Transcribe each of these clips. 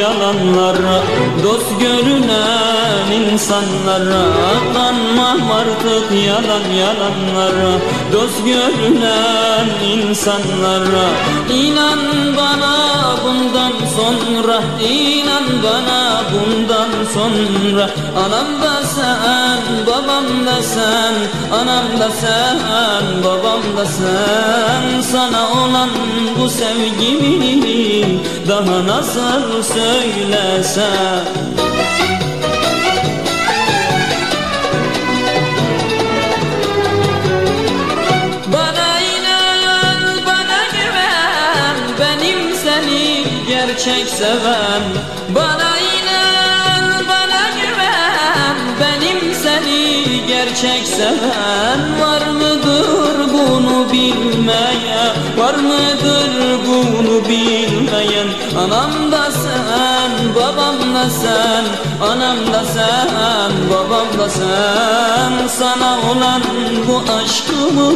yalanlara Dost görünen insanlara Kanmam artık yalan yalanlara Dost görünen insanlara. İnan bana bundan sonra inan bana bundan sonra Anam da sen babam da sen Anam da sen babam da sen. Sana olan bu sevgimi Daha nasıl söylesem. Gerçek seven. Bana inan, gerçek seven Var mıdır bunu bilmeyen Var mıdır bunu bilmeyen? Anam da sen, babam da sen Anam da sen, babam da sen. Sana olan bu aşkımı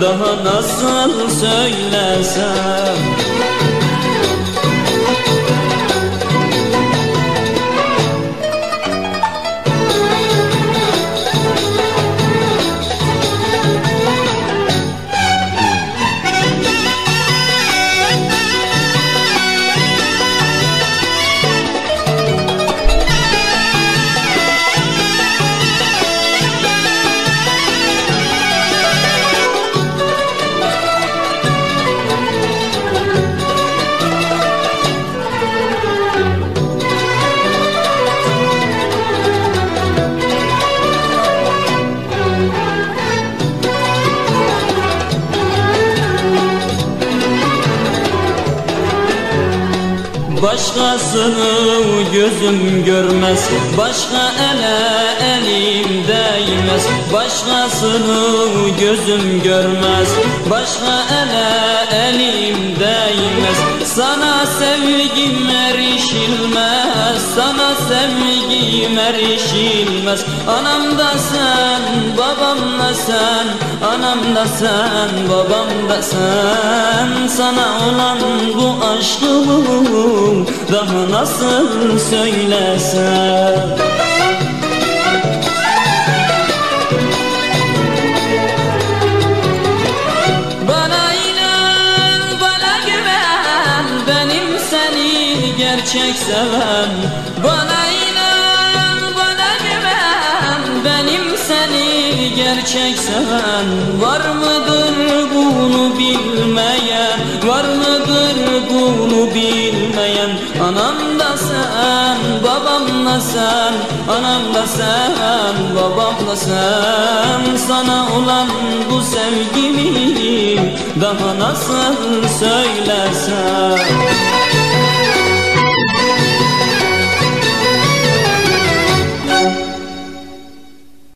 Daha nasıl söylesem Başkasını gözüm görmez Başka ele elim değmez. Başkasını gözüm görmez Başka ele elim değmez. Sana sevgim erişilmez Sana sevgim erişilmez. Anam da sen, babam da sen Anam da sen, babam da sen. Sana olan bu aşkımı daha nasıl söylesem? Gerçek seven Bana inan, bana güven Benim seni gerçek seven Var mıdır bunu bilmeyen? Var mıdır bunu bilmeyen Anam da sen, babam da sen. Anam da sen, babam da sen. Sana olan bu sevgimi Daha nasıl söylesem